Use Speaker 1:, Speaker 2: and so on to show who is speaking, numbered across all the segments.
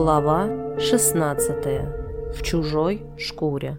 Speaker 1: Глава 16. В чужой шкуре.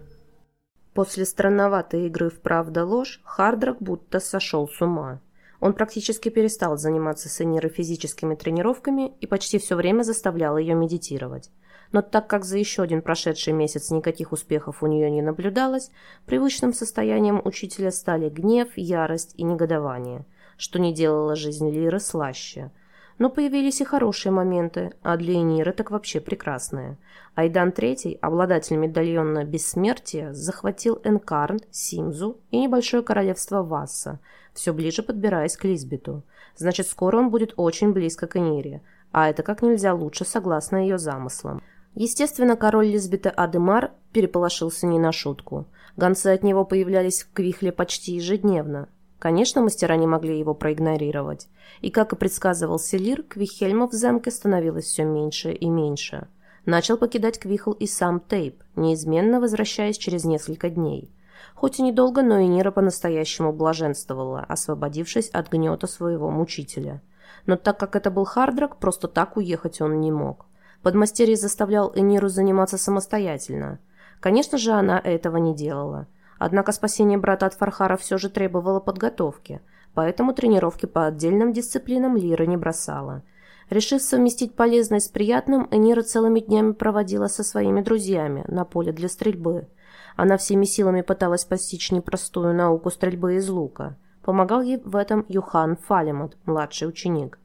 Speaker 1: После странноватой игры в правда-ложь Хардрак будто сошел с ума. Он практически перестал заниматься с Энирой физическими тренировками и почти все время заставлял ее медитировать. Но так как за еще один прошедший месяц никаких успехов у нее не наблюдалось, привычным состоянием учителя стали гнев, ярость и негодование, что не делало жизнь Лиры слаще – но появились и хорошие моменты, а для Эниры так вообще прекрасные. Айдан III, обладатель медальона бессмертия, захватил Энкарн, Симзу и небольшое королевство Васса, все ближе подбираясь к Лизбету. Значит, скоро он будет очень близко к Энире, а это как нельзя лучше согласно ее замыслам. Естественно, король Лизбета Адемар переполошился не на шутку. Гонцы от него появлялись в Квихле почти ежедневно. Конечно, мастера не могли его проигнорировать. И, как и предсказывал Селир, Квихельмов в замке становилось все меньше и меньше. Начал покидать Квихл и сам Тейп, неизменно возвращаясь через несколько дней. Хоть и недолго, но и Нира по-настоящему блаженствовала, освободившись от гнета своего мучителя. Но так как это был Хардрак, просто так уехать он не мог. Подмастерье заставлял Эниру заниматься самостоятельно. Конечно же, она этого не делала – Однако спасение брата от Фархара все же требовало подготовки, поэтому тренировки по отдельным дисциплинам Лира не бросала. Решив совместить полезное с приятным, Энира целыми днями проводила со своими друзьями на поле для стрельбы. Она всеми силами пыталась постичь непростую науку стрельбы из лука. Помогал ей в этом Юхан Фалемот, младший ученик.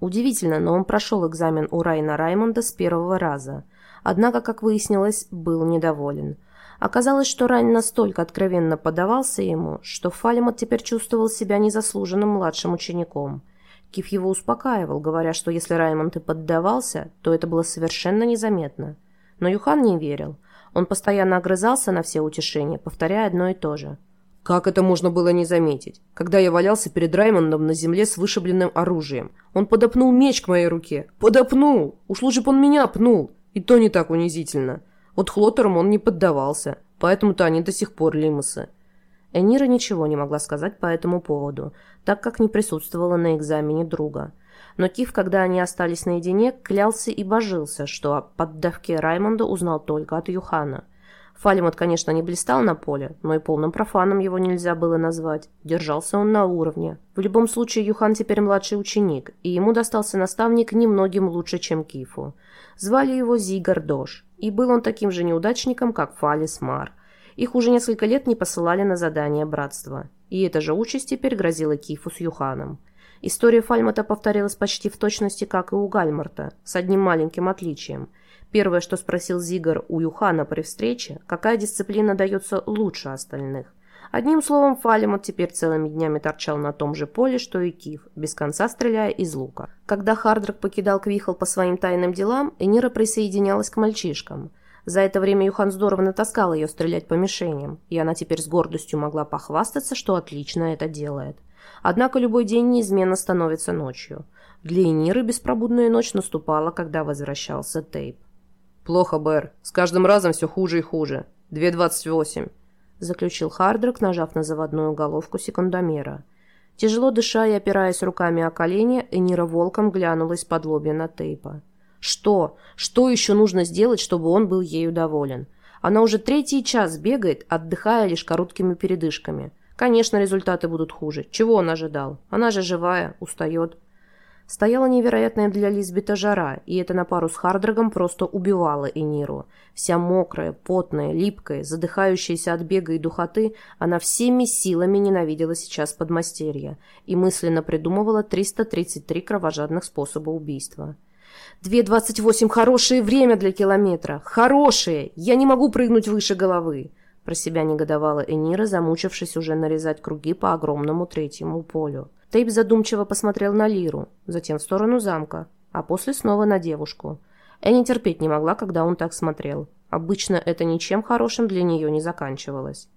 Speaker 1: Удивительно, но он прошел экзамен у Райна Раймонда с первого раза. Однако, как выяснилось, был недоволен – Оказалось, что Райн настолько откровенно подавался ему, что Фалимот теперь чувствовал себя незаслуженным младшим учеником. Киф его успокаивал, говоря, что если Раймонд и поддавался, то это было совершенно незаметно. Но Юхан не верил. Он постоянно огрызался на все утешения, повторяя одно и то же.
Speaker 2: Как это можно было не заметить? Когда я валялся перед Раймондом на земле с вышибленным оружием, он подопнул меч к моей руке. Подопнул! Уж лучше бы он меня пнул. И то не так унизительно. Вот Хлоттерам он не поддавался, поэтому-то они до сих пор лимусы.
Speaker 1: Энира ничего не могла сказать по этому поводу, так как не присутствовала на экзамене друга. Но Кив, когда они остались наедине, клялся и божился, что о поддавке Раймонда узнал только от Юхана. Фалимот, конечно, не блистал на поле, но и полным профаном его нельзя было назвать. Держался он на уровне. В любом случае, Юхан теперь младший ученик, и ему достался наставник немногим лучше, чем Кифу. Звали его Зигар Дош, и был он таким же неудачником, как Фалис Мар. Их уже несколько лет не посылали на задание братства. И эта же участь теперь грозила Кифу с Юханом. История Фальмата повторилась почти в точности, как и у Гальмарта, с одним маленьким отличием. Первое, что спросил Зигар у Юхана при встрече, какая дисциплина дается лучше остальных. Одним словом, Фалимот теперь целыми днями торчал на том же поле, что и Кив, без конца стреляя из лука. Когда Хардрак покидал Квихл по своим тайным делам, Энира присоединялась к мальчишкам. За это время Юхан здорово натаскал ее стрелять по мишеням, и она теперь с гордостью могла похвастаться, что отлично это делает. Однако любой день неизменно становится ночью. Для Эниры беспробудная ночь наступала, когда возвращался Тейп.
Speaker 2: «Плохо, Бэр. С каждым разом все хуже и хуже. Две двадцать восемь
Speaker 1: заключил Хардрак, нажав на заводную головку секундомера. Тяжело дыша и опираясь руками о колени, Энира волком глянула из-под лобья на Тейпа. Что? Что еще нужно сделать, чтобы он был ею доволен? Она уже третий час бегает, отдыхая лишь короткими передышками. Конечно, результаты будут хуже. Чего он ожидал? Она же живая, устает. Стояла невероятная для Лизбета жара, и это на пару с Хардрагом просто убивало Эниру. Вся мокрая, потная, липкая, задыхающаяся от бега и духоты, она всеми силами ненавидела сейчас подмастерья и мысленно придумывала 333 кровожадных способа убийства. «Две двадцать восемь – хорошее время для километра! Хорошее! Я не могу прыгнуть выше головы!» Про себя негодовала Энира, замучившись уже нарезать круги по огромному третьему полю. Тейп задумчиво посмотрел на Лиру, затем в сторону замка, а после снова на девушку. Энни терпеть не могла, когда он так смотрел. Обычно это ничем хорошим для нее не заканчивалось.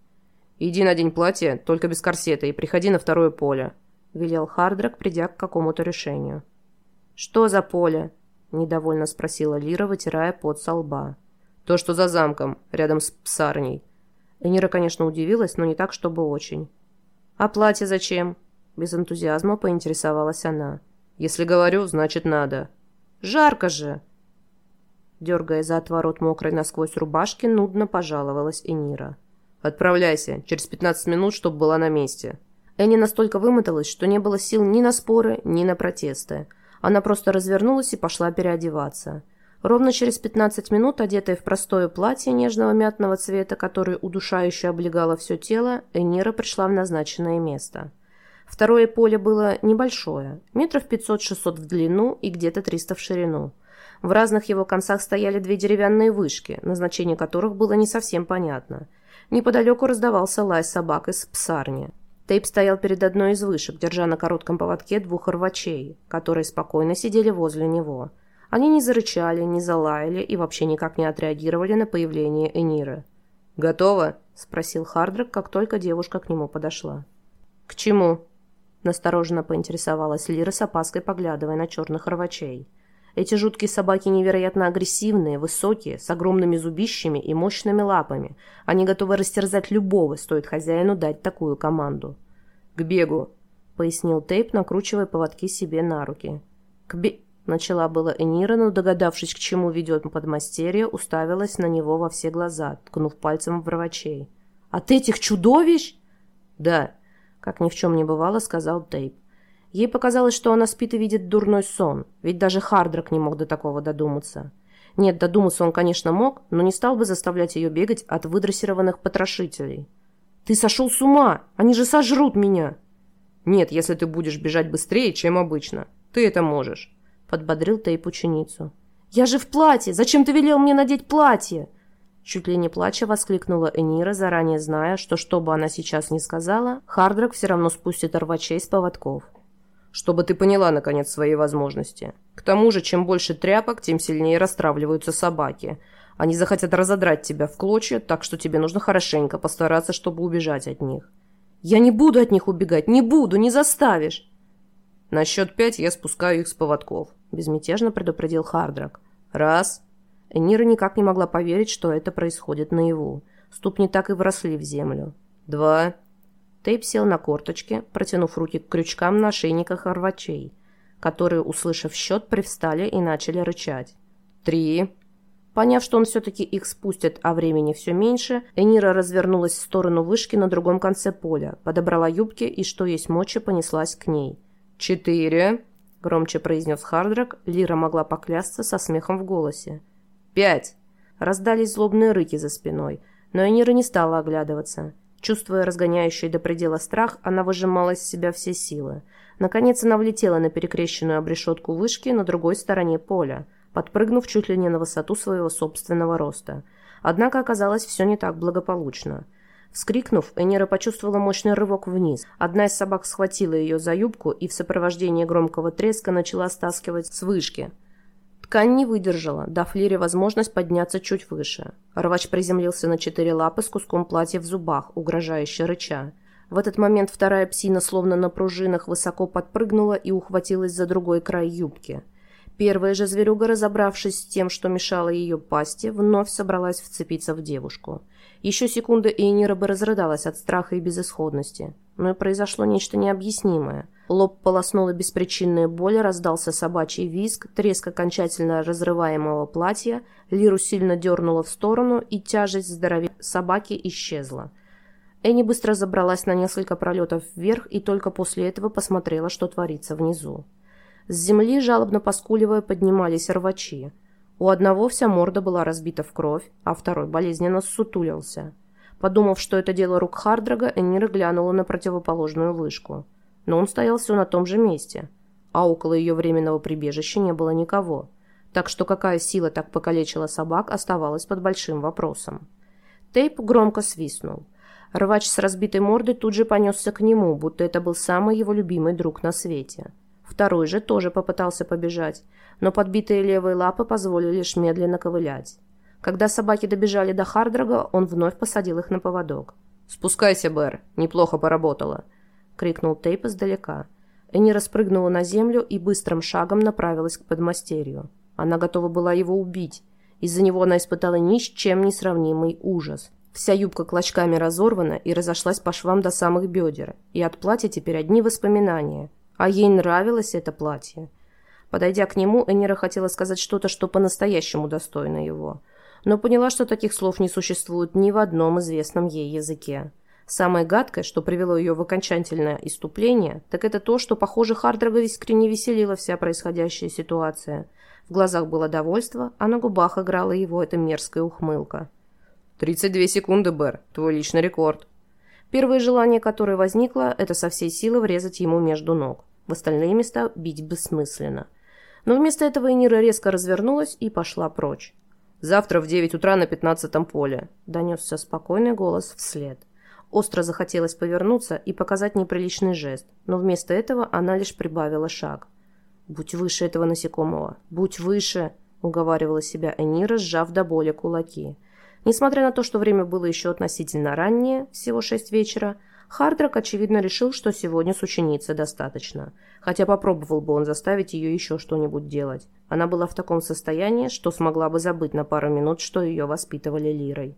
Speaker 2: «Иди надень платье, только без корсета, и приходи на второе поле», — велел Хардрак, придя к какому-то решению.
Speaker 1: «Что за поле?» — недовольно спросила Лира, вытирая пот со лба.
Speaker 2: «То, что за замком, рядом с псарней».
Speaker 1: Энира, конечно, удивилась, но не так, чтобы очень. «А платье зачем?» Без энтузиазма поинтересовалась она.
Speaker 2: «Если говорю, значит надо».
Speaker 1: «Жарко же!» Дергая за отворот мокрой насквозь рубашки, нудно пожаловалась Энира.
Speaker 2: «Отправляйся. Через 15 минут, чтобы была на месте».
Speaker 1: Энни настолько вымоталась, что не было сил ни на споры, ни на протесты. Она просто развернулась и пошла переодеваться. Ровно через 15 минут, одетая в простое платье нежного мятного цвета, которое удушающе облегало все тело, Энира пришла в назначенное место. Второе поле было небольшое, метров 500-600 в длину и где-то 300 в ширину. В разных его концах стояли две деревянные вышки, назначение которых было не совсем понятно. Неподалеку раздавался лай собак из псарни. Тейп стоял перед одной из вышек, держа на коротком поводке двух рвачей, которые спокойно сидели возле него – они не зарычали, не залаяли и вообще никак не отреагировали на появление Эниры.
Speaker 2: «Готово?»
Speaker 1: – спросил Хардрак, как только девушка к нему подошла. «К чему?» – настороженно поинтересовалась Лира с опаской, поглядывая на черных рвачей. Эти жуткие собаки невероятно агрессивные, высокие, с огромными зубищами и мощными лапами. Они готовы растерзать любого, стоит хозяину дать такую команду.
Speaker 2: «К бегу», —
Speaker 1: пояснил Тейп, накручивая поводки себе на руки. «К бе...» Начала было Энира, но, догадавшись, к чему ведет подмастерье, уставилась на него во все глаза, ткнув пальцем в врачей. «От этих чудовищ?»
Speaker 2: «Да», —
Speaker 1: как ни в чем не бывало, сказал Тейп. Ей показалось, что она спит и видит дурной сон, ведь даже Хардрак не мог до такого додуматься. Нет, додуматься он, конечно, мог, но не стал бы заставлять ее бегать от выдрессированных потрошителей. «Ты сошел с ума! Они же сожрут меня!»
Speaker 2: «Нет, если ты будешь бежать быстрее, чем обычно. Ты это можешь
Speaker 1: подбодрил Тейп ученицу. «Я же в платье! Зачем ты велел мне надеть платье?» Чуть ли не плача воскликнула Энира, заранее зная, что что бы она сейчас ни сказала, Хардрак все равно спустит рвачей с поводков.
Speaker 2: «Чтобы ты поняла, наконец, свои возможности. К тому же, чем больше тряпок, тем сильнее расстравливаются собаки. Они захотят разодрать тебя в клочья, так что тебе нужно хорошенько постараться, чтобы убежать от них».
Speaker 1: «Я не буду от них убегать! Не буду! Не заставишь!»
Speaker 2: «На счет пять я спускаю их с поводков», — безмятежно предупредил Хардрак. «Раз».
Speaker 1: Энира никак не могла поверить, что это происходит наяву. Ступни так и вросли в землю.
Speaker 2: «Два».
Speaker 1: Тейп сел на корточки, протянув руки к крючкам на шейниках рвачей, которые, услышав счет, привстали и начали рычать.
Speaker 2: «Три».
Speaker 1: Поняв, что он все-таки их спустит, а времени все меньше, Энира развернулась в сторону вышки на другом конце поля, подобрала юбки и, что есть мочи, понеслась к ней.
Speaker 2: «Четыре», —
Speaker 1: громче произнес Хардрак. Лира могла поклясться со смехом в голосе.
Speaker 2: «Пять».
Speaker 1: Раздались злобные рыки за спиной, но Энира не стала оглядываться. Чувствуя разгоняющий до предела страх, она выжимала из себя все силы. Наконец она влетела на перекрещенную обрешетку вышки на другой стороне поля, подпрыгнув чуть ли не на высоту своего собственного роста. Однако оказалось все не так благополучно. Вскрикнув, Энира почувствовала мощный рывок вниз. Одна из собак схватила ее за юбку и в сопровождении громкого треска начала стаскивать с вышки. Ткань не выдержала, дав Лире возможность подняться чуть выше. Рвач приземлился на четыре лапы с куском платья в зубах, угрожающе рыча. В этот момент вторая псина, словно на пружинах, высоко подпрыгнула и ухватилась за другой край юбки. Первая же зверюга, разобравшись с тем, что мешало ее пасти, вновь собралась вцепиться в девушку. Еще секунда, и Энира бы разрыдалась от страха и безысходности. Но и произошло нечто необъяснимое. Лоб полоснула беспричинная боль, раздался собачий визг, треск окончательно разрываемого платья, Лиру сильно дернула в сторону, и тяжесть здоровья собаки исчезла. Энни быстро забралась на несколько пролетов вверх и только после этого посмотрела, что творится внизу. С земли, жалобно поскуливая, поднимались рвачи. У одного вся морда была разбита в кровь, а второй болезненно ссутулился. Подумав, что это дело рук Хардрага, Энира глянула на противоположную вышку. Но он стоял все на том же месте, а около ее временного прибежища не было никого. Так что какая сила так покалечила собак, оставалась под большим вопросом. Тейп громко свистнул. Рвач с разбитой мордой тут же понесся к нему, будто это был самый его любимый друг на свете. Второй же тоже попытался побежать, но подбитые левые лапы позволили лишь медленно ковылять. Когда собаки добежали до Хардрага, он вновь посадил их на поводок.
Speaker 2: «Спускайся, Бэр, неплохо поработала», — крикнул Тейп издалека.
Speaker 1: Энни распрыгнула на землю и быстрым шагом направилась к подмастерью. Она готова была его убить. Из-за него она испытала ни с чем не сравнимый ужас. Вся юбка клочками разорвана и разошлась по швам до самых бедер, и от платья теперь одни воспоминания — а ей нравилось это платье. Подойдя к нему, Энира хотела сказать что-то, что по-настоящему достойно его. Но поняла, что таких слов не существует ни в одном известном ей языке. Самое гадкое, что привело ее в окончательное иступление, так это то, что, похоже, Хардрога искренне веселила вся происходящая ситуация. В глазах было довольство, а на губах играла его эта мерзкая ухмылка.
Speaker 2: «32 секунды, Бэр. Твой личный рекорд».
Speaker 1: Первое желание, которое возникло, это со всей силы врезать ему между ног. В остальные места бить бессмысленно. Но вместо этого Энира резко развернулась и пошла прочь.
Speaker 2: «Завтра в 9 утра на пятнадцатом поле», —
Speaker 1: донесся спокойный голос вслед. Остро захотелось повернуться и показать неприличный жест, но вместо этого она лишь прибавила шаг. «Будь выше этого насекомого! Будь выше!» — уговаривала себя Энира, сжав до боли кулаки. Несмотря на то, что время было еще относительно раннее, всего шесть вечера, Хардрак, очевидно, решил, что сегодня с ученицей достаточно. Хотя попробовал бы он заставить ее еще что-нибудь делать. Она была в таком состоянии, что смогла бы забыть на пару минут, что ее воспитывали лирой.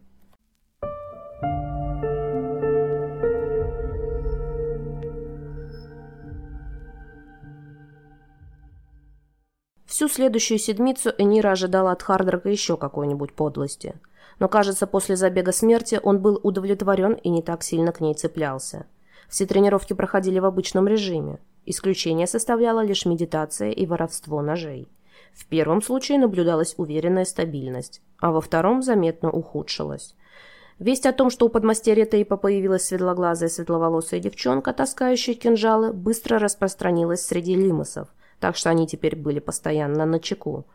Speaker 1: Всю следующую седмицу Энира ожидала от Хардрака еще какой-нибудь подлости. Но, кажется, после забега смерти он был удовлетворен и не так сильно к ней цеплялся. Все тренировки проходили в обычном режиме. Исключение составляла лишь медитация и воровство ножей. В первом случае наблюдалась уверенная стабильность, а во втором заметно ухудшилась. Весть о том, что у подмастерья Тейпа появилась светлоглазая светловолосая девчонка, таскающая кинжалы, быстро распространилась среди лимосов – так что они теперь были постоянно на чеку.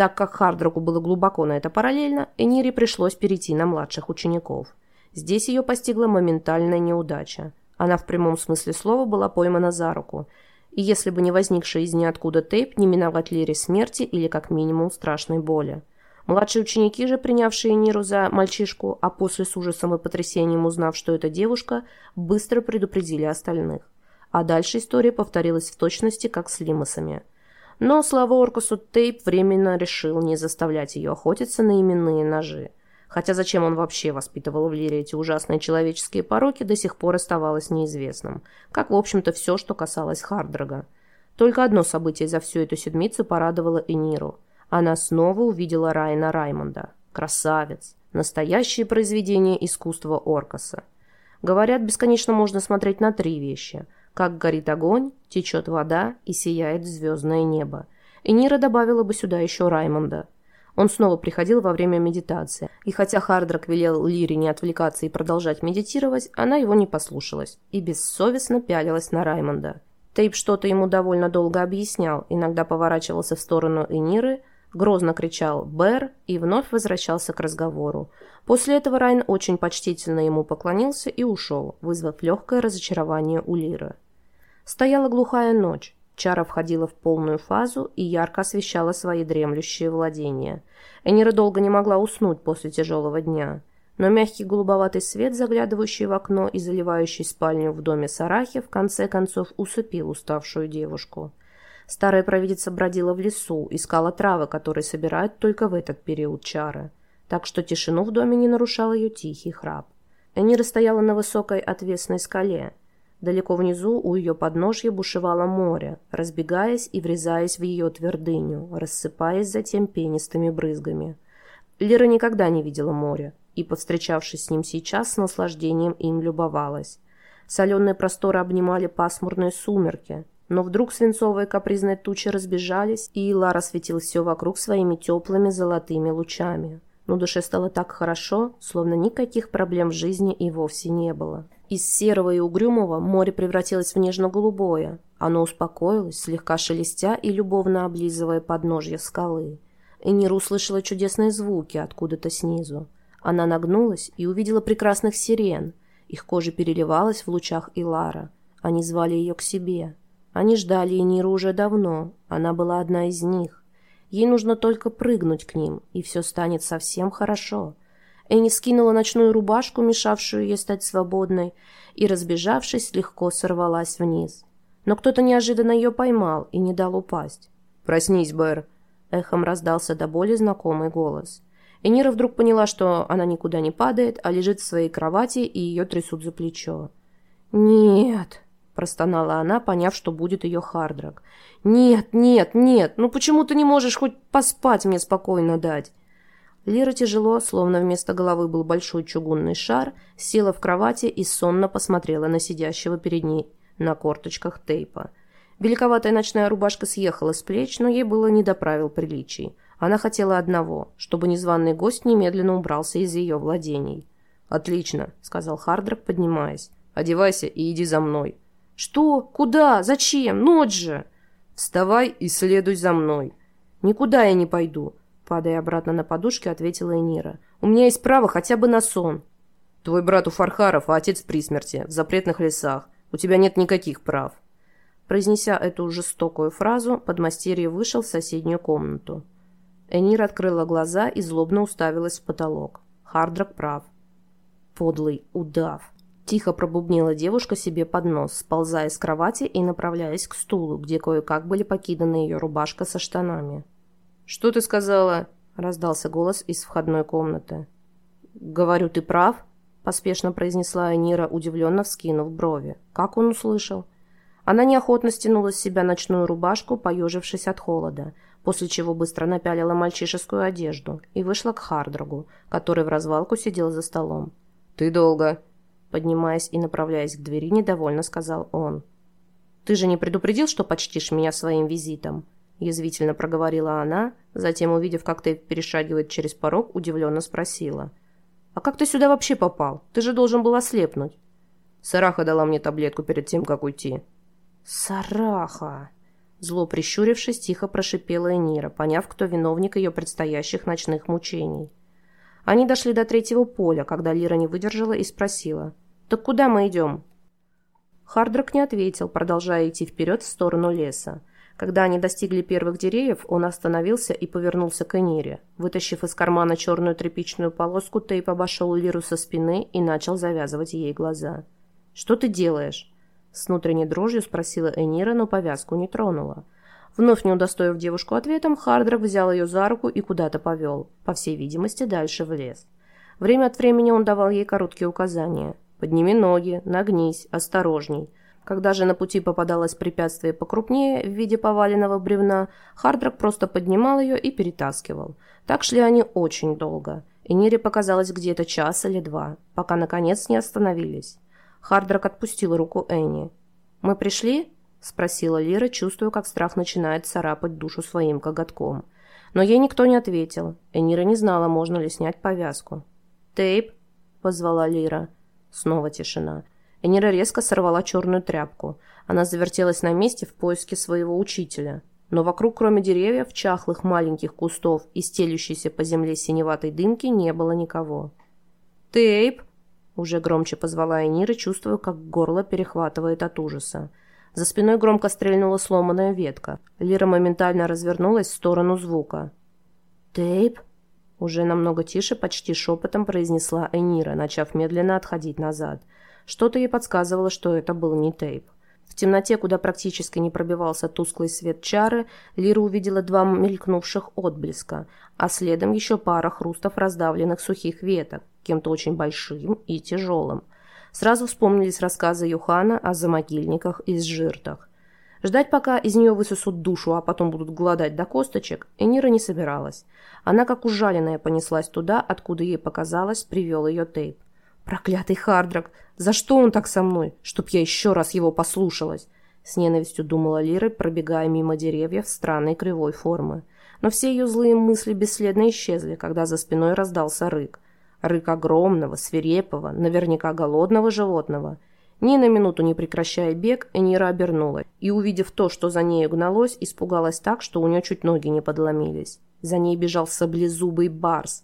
Speaker 1: Так как Хардроку было глубоко на это параллельно, Энире пришлось перейти на младших учеников. Здесь ее постигла моментальная неудача. Она в прямом смысле слова была поймана за руку. И если бы не возникший из ниоткуда тейп, не миновать Лере смерти или как минимум страшной боли. Младшие ученики же, принявшие Ниру за мальчишку, а после с ужасом и потрясением узнав, что это девушка, быстро предупредили остальных. А дальше история повторилась в точности, как с лимосами. Но, слава Оркусу, Тейп временно решил не заставлять ее охотиться на именные ножи. Хотя зачем он вообще воспитывал в Лире эти ужасные человеческие пороки, до сих пор оставалось неизвестным. Как, в общем-то, все, что касалось Хардрога. Только одно событие за всю эту седмицу порадовало Эниру. Она снова увидела Райна Раймонда. Красавец. Настоящее произведение искусства Оркаса. Говорят, бесконечно можно смотреть на три вещи – как горит огонь, течет вода и сияет звездное небо. И Нира добавила бы сюда еще Раймонда. Он снова приходил во время медитации, и хотя Хардрак велел Лире не отвлекаться и продолжать медитировать, она его не послушалась и бессовестно пялилась на Раймонда. Тейп что-то ему довольно долго объяснял, иногда поворачивался в сторону Эниры, грозно кричал «Бэр» и вновь возвращался к разговору. После этого Райн очень почтительно ему поклонился и ушел, вызвав легкое разочарование у Лиры. Стояла глухая ночь. Чара входила в полную фазу и ярко освещала свои дремлющие владения. Энира долго не могла уснуть после тяжелого дня. Но мягкий голубоватый свет, заглядывающий в окно и заливающий спальню в доме Сарахи, в конце концов усыпил уставшую девушку. Старая провидица бродила в лесу, искала травы, которые собирают только в этот период чары. Так что тишину в доме не нарушал ее тихий храп. Энира стояла на высокой отвесной скале. Далеко внизу у ее подножья бушевало море, разбегаясь и врезаясь в ее твердыню, рассыпаясь затем пенистыми брызгами. Лира никогда не видела моря, и, повстречавшись с ним сейчас, с наслаждением им любовалась. Соленые просторы обнимали пасмурные сумерки, но вдруг свинцовые капризные тучи разбежались, и Лара осветил все вокруг своими теплыми золотыми лучами. Но душе стало так хорошо, словно никаких проблем в жизни и вовсе не было. Из серого и угрюмого море превратилось в нежно-голубое. Оно успокоилось, слегка шелестя и любовно облизывая подножье скалы. Энира услышала чудесные звуки откуда-то снизу. Она нагнулась и увидела прекрасных сирен. Их кожа переливалась в лучах Илара. Они звали ее к себе. Они ждали Эниру уже давно, она была одна из них. Ей нужно только прыгнуть к ним, и все станет совсем хорошо. Энни скинула ночную рубашку, мешавшую ей стать свободной, и, разбежавшись, легко сорвалась вниз. Но кто-то неожиданно ее поймал и не дал упасть.
Speaker 2: «Проснись, Бэр!» — эхом раздался до боли знакомый голос.
Speaker 1: Энира вдруг поняла, что она никуда не падает, а лежит в своей кровати, и ее трясут за плечо. «Нет!» – простонала она, поняв, что будет ее Хардрак. «Нет, нет, нет, ну почему ты не можешь хоть поспать мне спокойно дать?» Лира тяжело, словно вместо головы был большой чугунный шар, села в кровати и сонно посмотрела на сидящего перед ней на корточках тейпа. Великоватая ночная рубашка съехала с плеч, но ей было не до правил приличий. Она хотела одного, чтобы незваный гость немедленно убрался из ее владений. «Отлично», — сказал Хардрак, поднимаясь. «Одевайся и иди за мной». «Что? Куда? Зачем? Ночь же!» «Вставай и следуй за мной». «Никуда я не пойду», — падая обратно на подушке, ответила Энира. «У меня есть право хотя бы на сон». «Твой брат у Фархаров, а отец при смерти, в запретных лесах. У тебя нет никаких прав». Произнеся эту жестокую фразу, подмастерье вышел в соседнюю комнату. Энир открыла глаза и злобно уставилась в потолок. Хардрак прав. Подлый удав. Тихо пробубнила девушка себе под нос, сползая с кровати и направляясь к стулу, где кое-как были покиданы ее рубашка со штанами. «Что ты сказала?» – раздался голос из входной комнаты. «Говорю, ты прав?» – поспешно произнесла Энира, удивленно вскинув брови. «Как он услышал?» Она неохотно стянула с себя ночную рубашку, поежившись от холода, после чего быстро напялила мальчишескую одежду и вышла к Хардрагу, который в развалку сидел за столом. «Ты долго», Поднимаясь и направляясь к двери, недовольно сказал он. «Ты же не предупредил, что почтишь меня своим визитом?» Язвительно проговорила она, затем, увидев, как ты перешагивает через порог, удивленно спросила. «А как ты сюда вообще попал? Ты же должен был ослепнуть». «Сараха дала мне таблетку перед тем, как уйти». «Сараха!» Зло прищурившись, тихо прошипела Энира, поняв, кто виновник ее предстоящих ночных мучений. Они дошли до третьего поля, когда Лира не выдержала и спросила. «Так куда мы идем?» Хардрак не ответил, продолжая идти вперед в сторону леса. Когда они достигли первых деревьев, он остановился и повернулся к Энире. Вытащив из кармана черную тряпичную полоску, Тейп обошел Лиру со спины и начал завязывать ей глаза. «Что ты делаешь?» С внутренней дрожью спросила Энира, но повязку не тронула. Вновь не удостоив девушку ответом, Хардрак взял ее за руку и куда-то повел, по всей видимости, дальше в лес. Время от времени он давал ей короткие указания. «Подними ноги, нагнись, осторожней». Когда же на пути попадалось препятствие покрупнее в виде поваленного бревна, Хардрак просто поднимал ее и перетаскивал. Так шли они очень долго. И Нире показалось где-то час или два, пока наконец не остановились. Хардрак отпустил руку Энни. «Мы пришли?» – спросила Лира, чувствуя, как страх начинает царапать душу своим коготком. Но ей никто не ответил. Энира не знала, можно ли снять повязку. «Тейп?» – позвала Лира. Снова тишина. Энира резко сорвала черную тряпку. Она завертелась на месте в поиске своего учителя. Но вокруг, кроме деревьев, чахлых маленьких кустов и стелющейся по земле синеватой дымки, не было никого. «Тейп!» – уже громче позвала Энира, чувствуя, как горло перехватывает от ужаса. За спиной громко стрельнула сломанная ветка. Лира моментально развернулась в сторону звука. «Тейп?» Уже намного тише, почти шепотом произнесла Энира, начав медленно отходить назад. Что-то ей подсказывало, что это был не Тейп. В темноте, куда практически не пробивался тусклый свет чары, Лира увидела два мелькнувших отблеска, а следом еще пара хрустов раздавленных сухих веток, кем-то очень большим и тяжелым. Сразу вспомнились рассказы Юхана о замогильниках и сжиртах. Ждать, пока из нее высосут душу, а потом будут голодать до косточек, Энира не собиралась. Она, как ужаленная, понеслась туда, откуда ей показалось, привел ее Тейп. «Проклятый Хардрак! За что он так со мной? Чтоб я еще раз его послушалась!» С ненавистью думала Лира, пробегая мимо деревьев странной кривой формы. Но все ее злые мысли бесследно исчезли, когда за спиной раздался рык. Рык огромного, свирепого, наверняка голодного животного. Ни на минуту не прекращая бег, Энира обернулась и, увидев то, что за ней гналось, испугалась так, что у нее чуть ноги не подломились. За ней бежал саблезубый барс.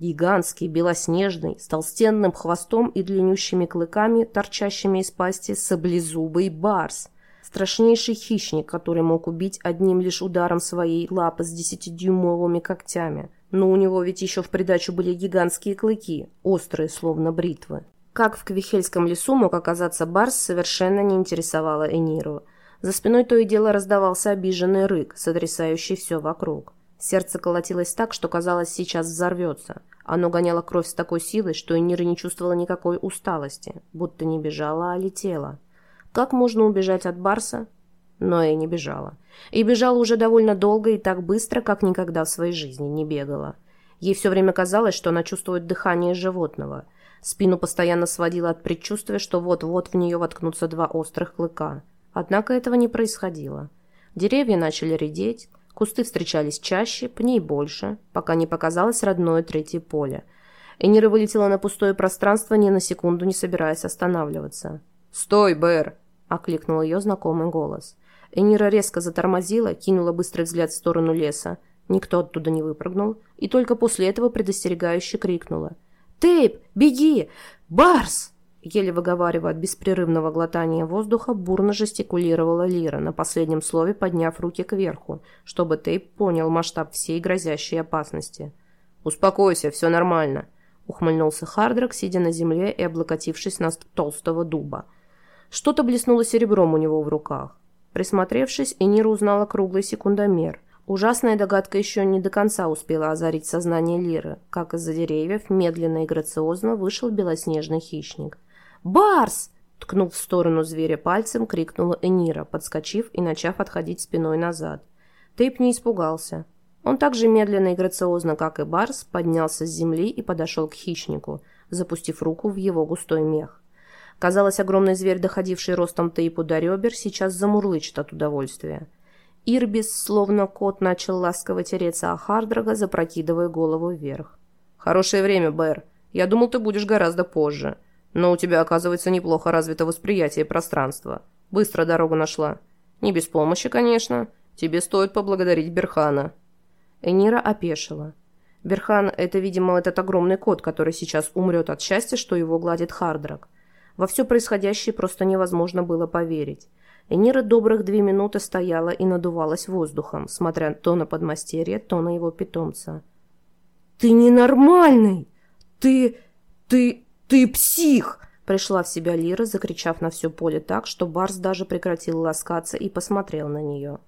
Speaker 1: Гигантский, белоснежный, с толстенным хвостом и длиннющими клыками, торчащими из пасти, саблезубый барс. Страшнейший хищник, который мог убить одним лишь ударом своей лапы с десятидюймовыми когтями – но у него ведь еще в придачу были гигантские клыки, острые, словно бритвы. Как в Квихельском лесу мог оказаться Барс, совершенно не интересовало Эниру. За спиной то и дело раздавался обиженный рык, сотрясающий все вокруг. Сердце колотилось так, что казалось, сейчас взорвется. Оно гоняло кровь с такой силой, что Энира не чувствовала никакой усталости, будто не бежала, а летела. Как можно убежать от Барса? Но и не бежала. И бежала уже довольно долго и так быстро, как никогда в своей жизни не бегала. Ей все время казалось, что она чувствует дыхание животного. Спину постоянно сводила от предчувствия, что вот-вот в нее воткнутся два острых клыка. Однако этого не происходило. Деревья начали редеть, кусты встречались чаще, пней больше, пока не показалось родное третье поле. Энира вылетела на пустое пространство, ни на секунду не собираясь останавливаться.
Speaker 2: «Стой, Бэр!»
Speaker 1: – окликнул ее знакомый голос. Энира резко затормозила, кинула быстрый взгляд в сторону леса. Никто оттуда не выпрыгнул, и только после этого предостерегающе крикнула. «Тейп, беги! Барс!» Еле выговаривая от беспрерывного глотания воздуха, бурно жестикулировала Лира, на последнем слове подняв руки кверху, чтобы Тейп понял масштаб всей грозящей опасности.
Speaker 2: «Успокойся, все нормально», —
Speaker 1: ухмыльнулся Хардрак, сидя на земле и облокотившись на толстого дуба. Что-то блеснуло серебром у него в руках. Присмотревшись, Энира узнала круглый секундомер. Ужасная догадка еще не до конца успела озарить сознание Лиры, как из-за деревьев медленно и грациозно вышел белоснежный хищник. «Барс!» Ткнув в сторону зверя пальцем, крикнула Энира, подскочив и начав отходить спиной назад. Тейп не испугался. Он так же медленно и грациозно, как и Барс, поднялся с земли и подошел к хищнику, запустив руку в его густой мех. Казалось, огромный зверь, доходивший ростом Тейпу до ребер, сейчас замурлычет от удовольствия. Ирбис, словно кот, начал ласково тереться о Хардрага, запрокидывая голову вверх.
Speaker 2: «Хорошее время, Бэр. Я думал, ты будешь гораздо позже. Но у тебя, оказывается, неплохо развито восприятие пространства. Быстро дорогу нашла. Не без помощи, конечно. Тебе стоит поблагодарить Берхана».
Speaker 1: Энира опешила. Берхан – это, видимо, этот огромный кот, который сейчас умрет от счастья, что его гладит Хардрак. Во все происходящее просто невозможно было поверить. Энира добрых две минуты стояла и надувалась воздухом, смотря то на подмастерье, то на его питомца.
Speaker 2: «Ты ненормальный! Ты... ты... ты псих!»
Speaker 1: Пришла в себя Лира, закричав на все поле так, что Барс даже прекратил ласкаться и посмотрел на нее.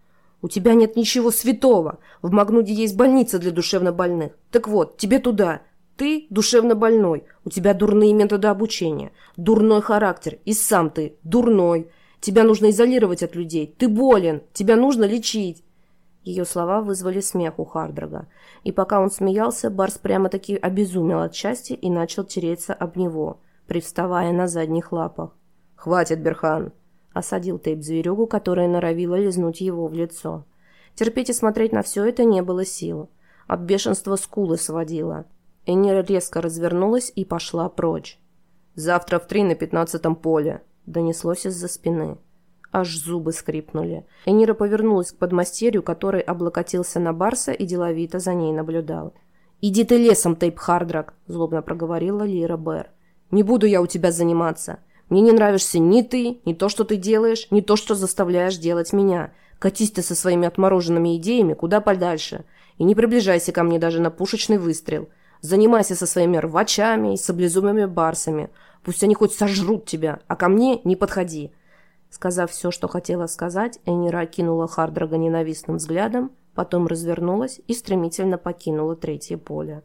Speaker 2: «У тебя нет ничего святого! В Магнуде есть больница для душевнобольных. Так вот, тебе туда. Ты душевно больной, у тебя дурные методы обучения, дурной характер, и сам ты дурной. Тебя нужно изолировать от людей. Ты болен, тебя нужно лечить.
Speaker 1: Ее слова вызвали смех у Хардрага. И пока он смеялся, Барс прямо-таки обезумел от счастья и начал тереться об него, привставая на задних лапах.
Speaker 2: «Хватит, Берхан!»
Speaker 1: – осадил Тейп зверюгу, которая норовила лизнуть его в лицо. Терпеть и смотреть на все это не было сил. От бешенства скулы сводила. Энира резко развернулась и пошла прочь.
Speaker 2: «Завтра в три на пятнадцатом поле», — донеслось из-за спины.
Speaker 1: Аж зубы скрипнули. Энира повернулась к подмастерью, который облокотился на Барса и деловито за ней наблюдал. «Иди ты лесом, Тейп Хардрак», — злобно проговорила Лира Бэр. «Не буду я у тебя заниматься. Мне не нравишься ни ты, ни то, что ты делаешь, ни то, что заставляешь делать меня. Катись ты со своими отмороженными идеями куда подальше. И не приближайся ко мне даже на пушечный выстрел. Занимайся со своими рвачами и саблезумыми барсами. Пусть они хоть сожрут тебя, а ко мне не подходи». Сказав все, что хотела сказать, Энира кинула Хардрага ненавистным взглядом, потом развернулась и стремительно покинула третье поле.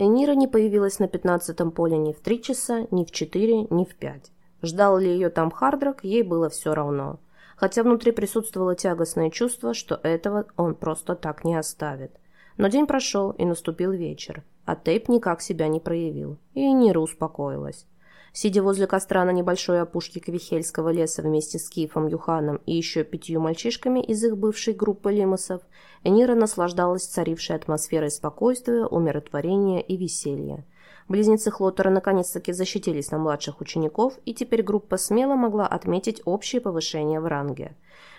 Speaker 1: Энира не появилась на пятнадцатом поле ни в три часа, ни в четыре, ни в пять. Ждал ли ее там Хардрак, ей было все равно. Хотя внутри присутствовало тягостное чувство, что этого он просто так не оставит. Но день прошел, и наступил вечер, а Тейп никак себя не проявил, и Нира успокоилась. Сидя возле костра на небольшой опушке Квихельского леса вместе с Кифом, Юханом и еще пятью мальчишками из их бывшей группы лимосов, Энира наслаждалась царившей атмосферой спокойствия, умиротворения и веселья. Близнецы Хлоттера наконец-таки защитились на младших учеников, и теперь группа смело могла отметить общее повышение в ранге.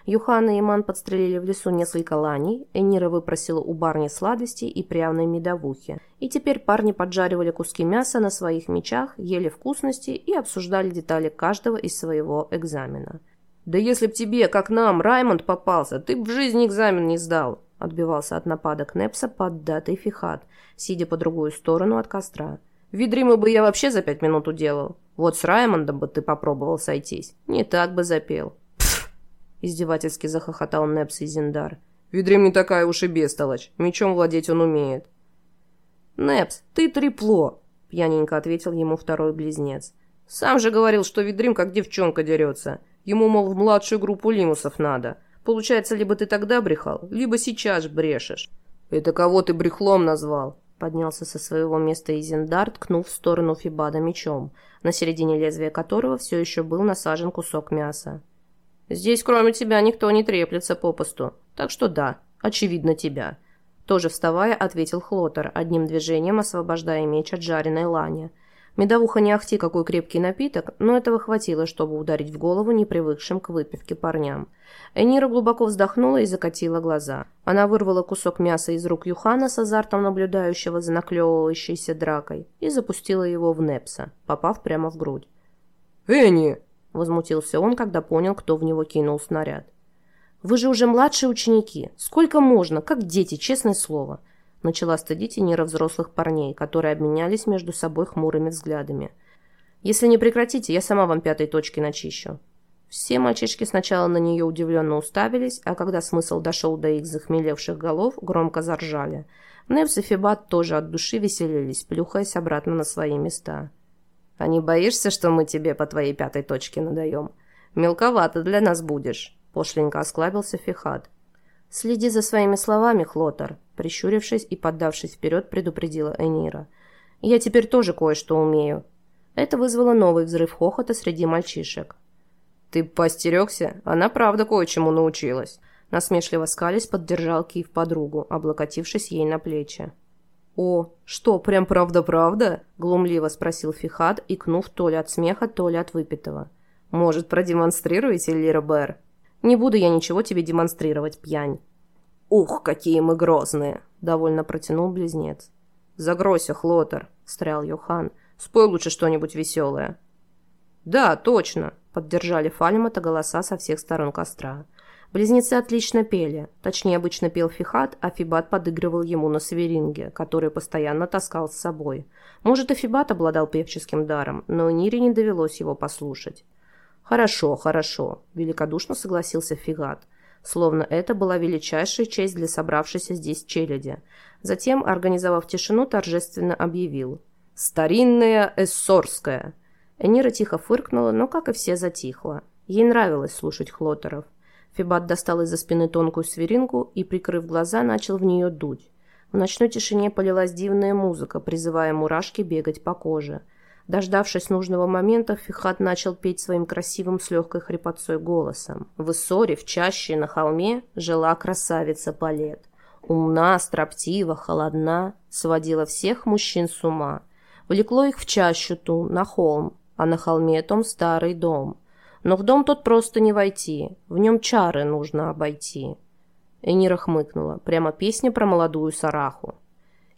Speaker 1: Юхан и Иман подстрелили в лесу несколько ланей, Энира выпросила у барни сладостей и пряной медовухи. И теперь парни поджаривали куски мяса на своих мечах, ели вкусности и обсуждали детали каждого из своего экзамена.
Speaker 2: «Да если б тебе, как нам, Раймонд попался, ты б в жизни экзамен не сдал!» отбивался от нападок Непса под датой Фихат, сидя по другую сторону от костра. Ведриму бы я вообще за пять минут уделал. Вот с Раймондом бы ты попробовал сойтись. Не так бы запел. Пф! Издевательски захохотал Непс и Зиндар. Ведрим не такая уж и бестолочь. Мечом владеть он умеет».
Speaker 1: «Непс, ты трепло», — пьяненько ответил ему второй близнец. «Сам же говорил, что Ведрим как девчонка дерется. Ему, мол, в младшую группу лимусов надо. Получается, либо ты тогда брехал, либо сейчас брешешь».
Speaker 2: «Это кого ты брехлом назвал?»
Speaker 1: Поднялся со своего места Изендар, ткнув в сторону Фибада мечом, на середине лезвия которого все еще был насажен кусок мяса. «Здесь кроме тебя никто не треплется попусту, так что да, очевидно тебя». Тоже вставая, ответил Хлотер, одним движением освобождая меч от жареной лани – Медовуха не ахти какой крепкий напиток, но этого хватило, чтобы ударить в голову непривыкшим к выпивке парням. Энира глубоко вздохнула и закатила глаза. Она вырвала кусок мяса из рук Юхана с азартом наблюдающего за наклевывающейся дракой и запустила его в Непса, попав прямо в грудь.
Speaker 2: «Энни!»
Speaker 1: – возмутился он, когда понял, кто в него кинул снаряд. «Вы же уже младшие ученики. Сколько можно? Как дети, честное слово начала стыдить и Нира взрослых парней, которые обменялись между собой хмурыми взглядами. «Если не прекратите, я сама вам пятой точки начищу». Все мальчишки сначала на нее удивленно уставились, а когда смысл дошел до их захмелевших голов, громко заржали. Невс и Фибат тоже от души веселились, плюхаясь обратно на свои места. «А не боишься, что мы тебе по твоей пятой точке надаем? Мелковато для нас будешь», – пошленько осклабился Фихат. «Следи за своими словами, Хлотар», прищурившись и поддавшись вперед, предупредила Энира. «Я теперь тоже кое-что умею». Это вызвало новый взрыв хохота среди мальчишек.
Speaker 2: «Ты постерегся? Она правда кое-чему научилась».
Speaker 1: Насмешливо скались поддержал Киев подругу, облокотившись ей на плечи.
Speaker 2: «О, что, прям правда-правда?»
Speaker 1: – глумливо спросил Фихад, икнув то ли от смеха, то ли от выпитого.
Speaker 2: «Может, продемонстрируете, Лира Бэр?»
Speaker 1: «Не буду я ничего тебе демонстрировать, пьянь».
Speaker 2: «Ух, какие мы грозные!» – довольно протянул близнец.
Speaker 1: «Загройся, Хлотер!» – встрял Йохан. «Спой лучше что-нибудь веселое». «Да, точно!» – поддержали Фалимата голоса со всех сторон костра. Близнецы отлично пели. Точнее, обычно пел Фихат, а Фибат подыгрывал ему на северинге, который постоянно таскал с собой. Может, и Фибат обладал певческим даром, но Нире не довелось его послушать. «Хорошо, хорошо», – великодушно согласился Фигат, словно это была величайшая честь для собравшейся здесь челяди. Затем, организовав тишину, торжественно объявил. «Старинная эссорская!» Энира тихо фыркнула, но, как и все, затихла. Ей нравилось слушать хлотеров. Фибат достал из-за спины тонкую свиринку и, прикрыв глаза, начал в нее дуть. В ночной тишине полилась дивная музыка, призывая мурашки бегать по коже – Дождавшись нужного момента, Фихат начал петь своим красивым с легкой хрипотцой голосом. В Иссоре, в чаще на холме, жила красавица Палет. Умна, строптива, холодна, сводила всех мужчин с ума. Влекло их в чащу ту, на холм, а на холме том старый дом. Но в дом тот просто не войти, в нем чары нужно обойти. Энира хмыкнула, прямо песня про молодую Сараху.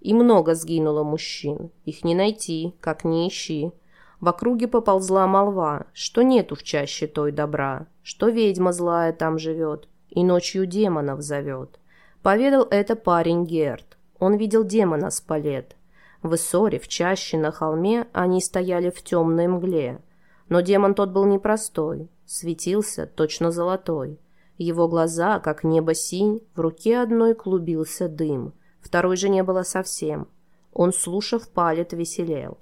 Speaker 1: И много сгинуло мужчин. Их не найти, как не ищи. В округе поползла молва, что нету в чаще той добра, что ведьма злая там живет и ночью демонов зовет. Поведал это парень Герд. Он видел демона с палет. В Иссоре, в чаще, на холме они стояли в темной мгле. Но демон тот был непростой, светился точно золотой. Его глаза, как небо синь, в руке одной клубился дым – Второй же не было совсем. Он, слушав, палит, веселел.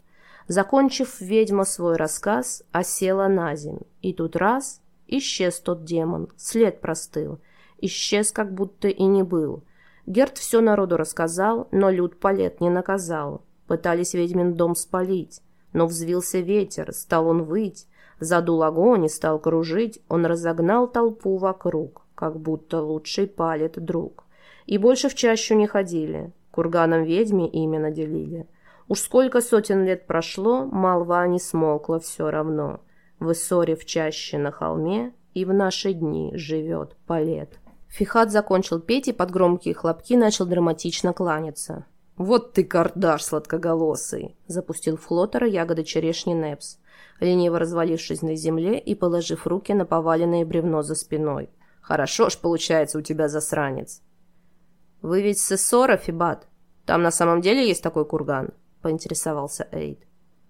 Speaker 1: Закончив, ведьма свой рассказ, осела на земь. И тут раз — исчез тот демон, след простыл. Исчез, как будто и не был. Герд все народу рассказал, но люд палет не наказал. Пытались ведьмин дом спалить. Но взвился ветер, стал он выть, задул огонь и стал кружить, он разогнал толпу вокруг, как будто лучший палит друг. И больше в чащу не ходили. Курганом ведьме имя наделили. Уж сколько сотен лет прошло, молва не смолкла все равно. В Иссоре в чаще на холме и в наши дни живет Палет. Фихат закончил петь и под громкие хлопки начал драматично кланяться.
Speaker 2: «Вот ты кардаш сладкоголосый!» – запустил флотера ягоды черешни Непс, лениво развалившись на земле и положив руки на поваленное бревно за спиной. «Хорошо ж получается у тебя засранец!»
Speaker 1: «Вы ведь с Иссора, Фибат? Там на самом деле есть такой курган?» – поинтересовался Эйд.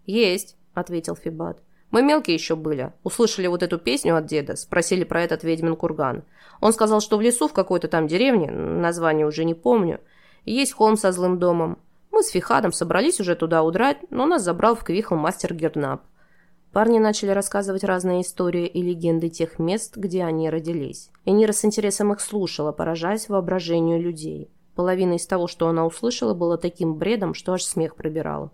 Speaker 2: «Есть», –
Speaker 1: ответил Фибат. Мы мелкие еще были. Услышали вот эту песню от деда, спросили про этот ведьмин курган. Он сказал, что в лесу в какой-то там деревне, название уже не помню, есть холм со злым домом. Мы с Фихадом собрались уже туда удрать, но нас забрал в Квихл мастер Гернап. Парни начали рассказывать разные истории и легенды тех мест, где они родились. Энира с интересом их слушала, поражаясь воображению людей. Половина из того, что она услышала, было таким бредом, что аж смех пробирал.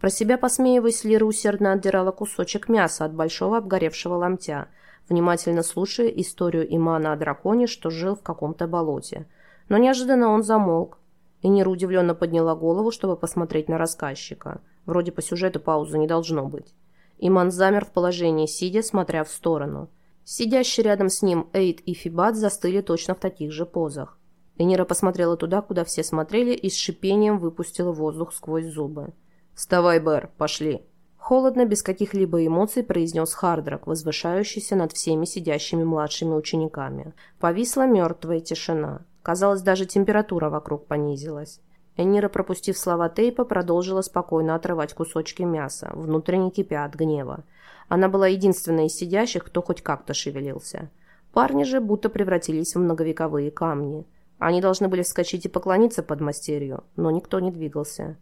Speaker 1: Про себя посмеиваясь, Лира усердно отдирала кусочек мяса от большого обгоревшего ломтя, внимательно слушая историю Имана о драконе, что жил в каком-то болоте. Но неожиданно он замолк. И Нира удивленно подняла голову, чтобы посмотреть на рассказчика. Вроде по сюжету паузы не должно быть. Иман замер в положении, сидя, смотря в сторону. Сидящие рядом с ним Эйд и Фибат застыли точно в таких же позах. Энира посмотрела туда, куда все смотрели, и с шипением выпустила воздух сквозь зубы. «Вставай, Бэр, пошли!» Холодно, без каких-либо эмоций, произнес Хардрак, возвышающийся над всеми сидящими младшими учениками. Повисла мертвая тишина. Казалось, даже температура вокруг понизилась. Энира, пропустив слова Тейпа, продолжила спокойно отрывать кусочки мяса, внутренне кипя от гнева. Она была единственной из сидящих, кто хоть как-то шевелился. Парни же будто превратились в многовековые камни. Они должны были вскочить и поклониться под мастерью, но никто не двигался.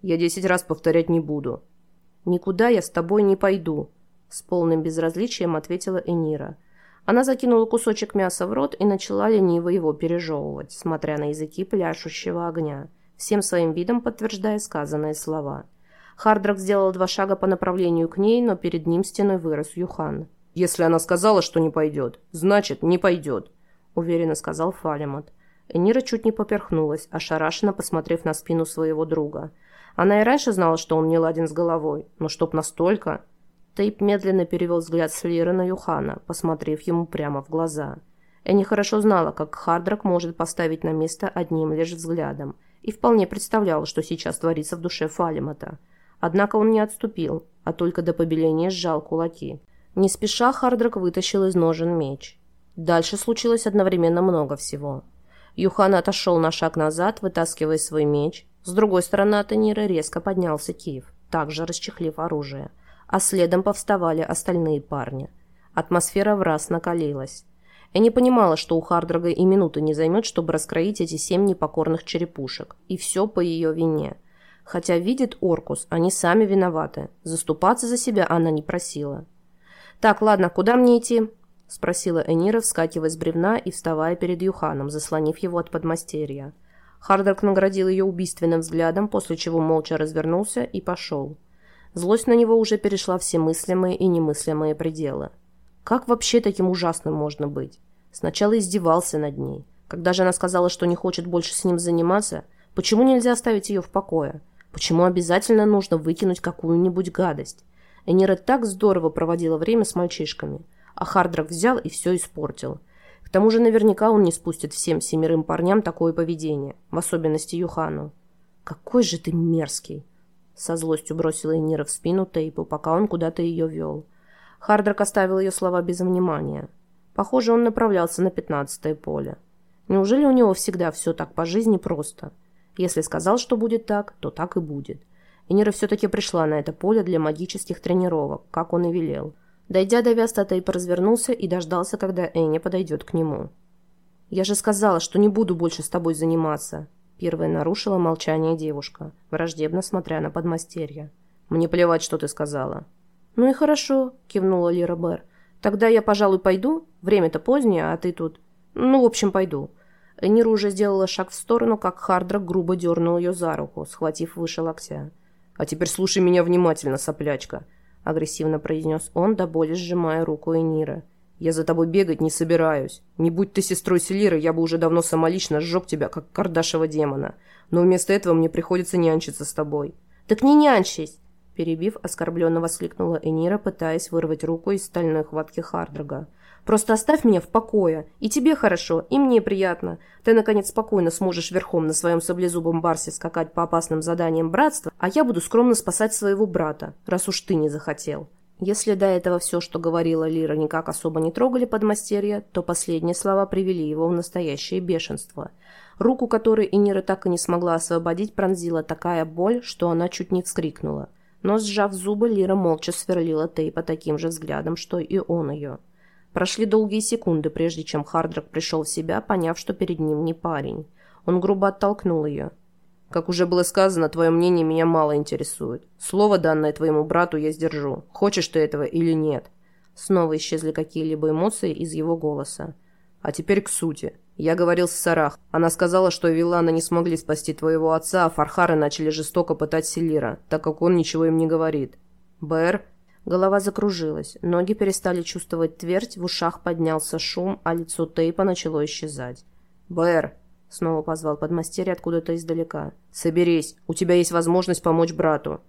Speaker 1: Я десять раз повторять не буду. Никуда я с тобой не пойду, с полным безразличием ответила Энира. Она закинула кусочек мяса в рот и начала лениво его пережевывать, смотря на языки пляшущего огня, всем своим видом подтверждая сказанные слова. Хардрак сделал два шага по направлению к ней, но перед ним стеной вырос Юхан. «Если она сказала, что не пойдет, значит, не пойдет», — уверенно сказал Фалемот. Энира чуть не поперхнулась, ошарашенно посмотрев на спину своего друга — она и раньше знала, что он не ладен с головой, но чтоб настолько... Тейп медленно перевел взгляд с Лиры на Юхана, посмотрев ему прямо в глаза. Энни хорошо знала, как Хардрак может поставить на место одним лишь взглядом, и вполне представляла, что сейчас творится в душе Фалимата. Однако он не отступил, а только до побеления сжал кулаки. Не спеша Хардрак вытащил из ножен меч. Дальше случилось одновременно много всего. Юхан отошел на шаг назад, вытаскивая свой меч, с другой стороны от Энира резко поднялся Киев, также расчехлив оружие, а следом повставали остальные парни. Атмосфера в раз накалилась. Я не понимала, что у Хардрога и минуты не займет, чтобы раскроить эти семь непокорных черепушек. И все по ее вине. Хотя видит Оркус, они сами виноваты. Заступаться за себя она не просила. «Так, ладно, куда мне идти?» – спросила Энира, вскакивая с бревна и вставая перед Юханом, заслонив его от подмастерья. Хардерк наградил ее убийственным взглядом, после чего молча развернулся и пошел. Злость на него уже перешла все мыслимые и немыслимые пределы. Как вообще таким ужасным можно быть? Сначала издевался над ней. Когда же она сказала, что не хочет больше с ним заниматься, почему нельзя оставить ее в покое? Почему обязательно нужно выкинуть какую-нибудь гадость? Энира так здорово проводила время с мальчишками, а Хардрак взял и все испортил. К тому же наверняка он не спустит всем семерым парням такое поведение, в особенности Юхану. «Какой же ты мерзкий!» Со злостью бросила Энира в спину Тейпу, пока он куда-то ее вел. Хардрак оставил ее слова без внимания. Похоже, он направлялся на пятнадцатое поле. Неужели у него всегда все так по жизни просто? Если сказал, что будет так, то так и будет. Энира все-таки пришла на это поле для магических тренировок, как он и велел. Дойдя до Веста, Тейп развернулся и дождался, когда Энни подойдет к нему. «Я же сказала, что не буду больше с тобой заниматься», Первая нарушила молчание девушка, враждебно смотря на подмастерье. «Мне плевать, что ты сказала». «Ну и хорошо», – кивнула Лира Бэр. «Тогда я, пожалуй, пойду. Время-то позднее, а ты тут...» «Ну, в общем, пойду». Энира уже сделала шаг в сторону, как Хардрак грубо дернул ее за руку, схватив выше локтя. «А теперь слушай меня внимательно, соплячка агрессивно произнес он, до боли сжимая руку Энира. «Я за тобой бегать не собираюсь. Не будь ты сестрой Селиры, я бы уже давно самолично сжег тебя, как кардашева демона. Но вместо этого мне приходится нянчиться с тобой». «Так не нянчись!» Перебив, оскорбленно воскликнула Энира, пытаясь вырвать руку из стальной хватки Хардрага. Просто оставь меня в покое. И тебе хорошо, и мне приятно. Ты, наконец, спокойно сможешь верхом на своем саблезубом барсе скакать по опасным заданиям братства, а я буду скромно спасать своего брата, раз уж ты не захотел». Если до этого все, что говорила Лира, никак особо не трогали подмастерья, то последние слова привели его в настоящее бешенство. Руку, которой Энира так и не смогла освободить, пронзила такая боль, что она чуть не вскрикнула. Но, сжав зубы, Лира молча сверлила Тейпа таким же взглядом, что и он ее. Прошли долгие секунды, прежде чем Хардрак пришел в себя, поняв, что перед ним не парень. Он грубо оттолкнул ее. «Как уже было сказано, твое мнение меня мало интересует. Слово, данное твоему брату, я сдержу. Хочешь ты этого или нет?» Снова исчезли какие-либо эмоции из его голоса. «А теперь к сути. Я говорил с Сарах. Она сказала, что Вилана не смогли спасти твоего отца, а Фархары начали жестоко пытать Селира, так как он ничего им не говорит. Бэр...» Голова закружилась, ноги перестали чувствовать твердь, в ушах поднялся шум, а лицо Тейпа начало исчезать. «Бэр!» — снова позвал подмастерье откуда-то издалека. «Соберись, у тебя есть возможность помочь брату».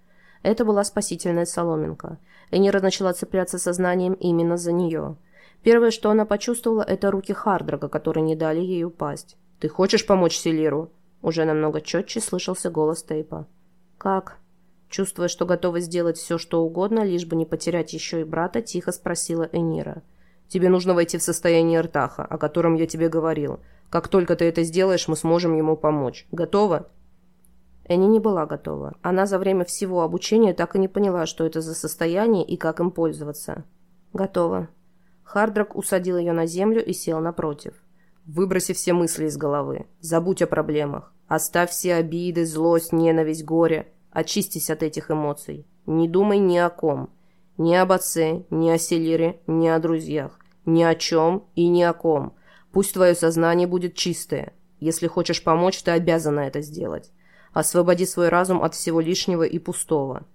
Speaker 1: Это была спасительная соломинка. Энира начала цепляться сознанием именно за нее. Первое, что она почувствовала, это руки Хардрага, которые не дали ей упасть. «Ты хочешь помочь Селиру?» Уже намного четче слышался голос Тейпа. «Как?» Чувствуя, что готова сделать все, что угодно, лишь бы не потерять еще и брата, тихо спросила Энира. «Тебе нужно войти в состояние Ртаха, о котором я тебе говорил. Как только ты это сделаешь, мы сможем ему помочь. Готова?» Энни не была готова. Она за время всего обучения так и не поняла, что это за состояние и как им пользоваться. «Готова». Хардрак усадил ее на землю и сел напротив. «Выброси все мысли из головы. Забудь о проблемах. Оставь все обиды, злость, ненависть, горе. Очистись от этих эмоций. Не думай ни о ком. Ни об отце, ни о Селире, ни о друзьях. Ни о чем и ни о ком. Пусть твое сознание будет чистое. Если хочешь помочь, ты обязана это сделать. Освободи свой разум от всего лишнего и пустого.